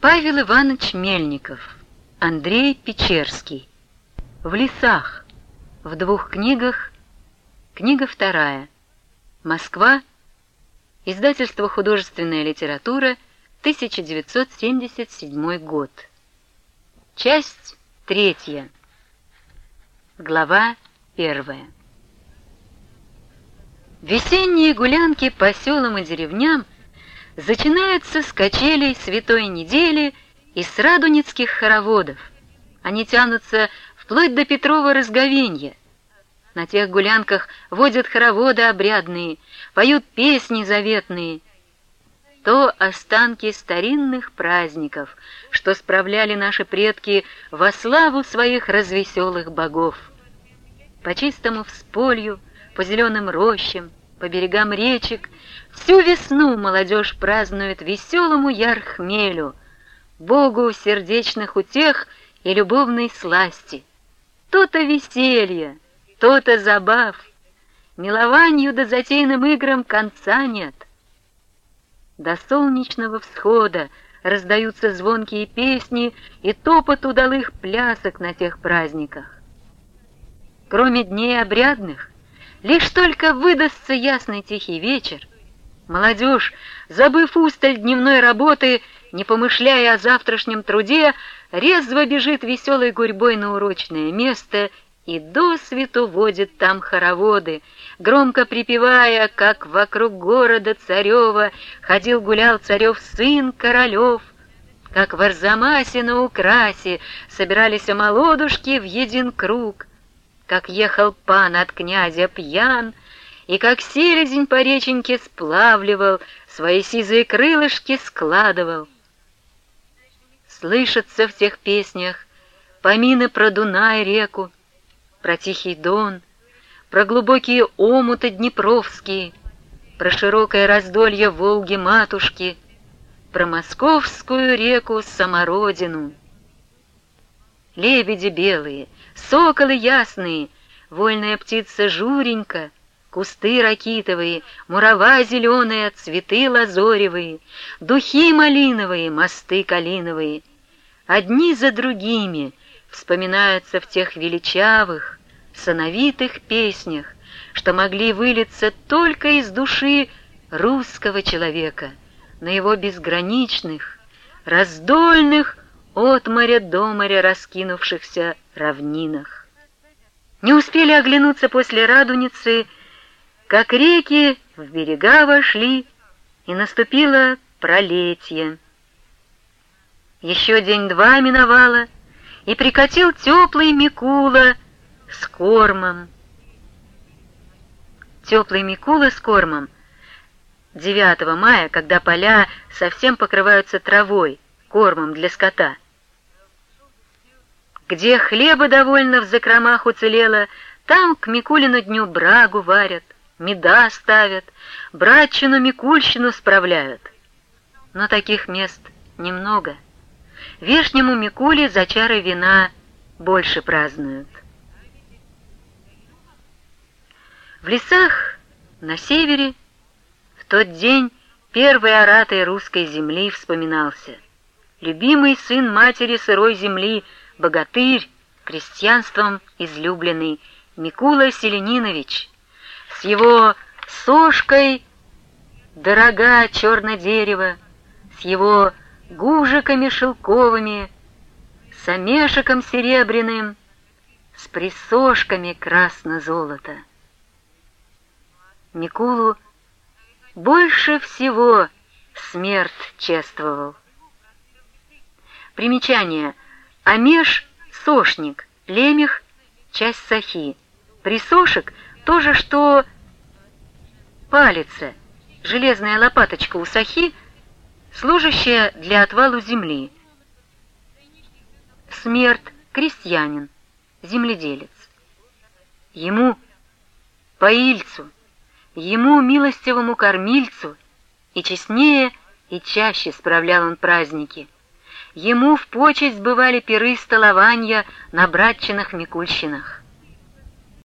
Павел Иванович Мельников, Андрей Печерский. В лесах. В двух книгах. Книга вторая. Москва. Издательство «Художественная литература», 1977 год. Часть третья. Глава первая. Весенние гулянки по селам и деревням начинаются с качелей святой недели и с радуницких хороводов. Они тянутся вплоть до Петрова разговенья. На тех гулянках водят хороводы обрядные, поют песни заветные. То останки старинных праздников, что справляли наши предки во славу своих развеселых богов. По чистому всполью, по зеленым рощам, по берегам речек, всю весну молодежь празднует веселому ярхмелю, Богу сердечных утех и любовной сласти. То-то веселье, то-то забав, милованию да затейным играм конца нет. До солнечного всхода раздаются звонкие песни и топот удалых плясок на тех праздниках. Кроме дней обрядных, Лишь только выдастся ясный тихий вечер, молодежь, забыв усталь дневной работы, не помышляя о завтрашнем труде, резво бежит веселой гурьбой на урочное место и до свету водит там хороводы, громко припевая, как вокруг города Царева ходил-гулял царев сын Королев, как в Арзамасе на Украсе собирались молодушки в един круг, как ехал пан от князя пьян, и как селезень по реченьке сплавливал, свои сизые крылышки складывал. Слышатся в тех песнях помины про Дунай реку, про Тихий Дон, про глубокие омуты днепровские, про широкое раздолье Волги-матушки, про московскую реку Самородину. Лебеди белые — соколы ясные, вольная птица Журенька, кусты ракитовые, мурава зеленая, цветы лазоревые, духи малиновые, мосты калиновые. Одни за другими вспоминаются в тех величавых, сановитых песнях, что могли вылиться только из души русского человека на его безграничных, раздольных от моря до моря раскинувшихся равнинах. Не успели оглянуться после радуницы, как реки в берега вошли, и наступило пролетье. Еще день-два миновало, и прикатил теплый Микула с кормом. Теплый Микула с кормом 9 мая, когда поля совсем покрываются травой, кормом для скота — где хлеба довольно в закромах уцелело, там к Микулину дню брагу варят, меда ставят, братчину-микульщину справляют. Но таких мест немного. Вешнему Микуле за чары вина больше празднуют. В лесах на севере в тот день первый оратой русской земли вспоминался. Любимый сын матери сырой земли — богатырь, крестьянством излюбленный Микула Селенинович, с его сошкой дорога черное дерево, с его гужиками шелковыми, с омешиком серебряным, с присошками красно-золото. Микулу больше всего смерть чествовал. Примечание — Амеш — сошник, лемех — часть сахи. Присошек — то же, что палица, железная лопаточка у сахи, служащая для отвалу земли. Смерть — крестьянин, земледелец. Ему, поильцу, ему, милостивому кормильцу, и честнее, и чаще справлял он праздники — Ему в почесть бывали пиры столования на братчинах Микульщинах.